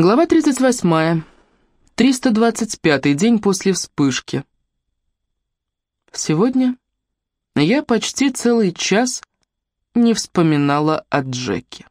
Глава 38. 325 день после вспышки. Сегодня я почти целый час не вспоминала о Джеке.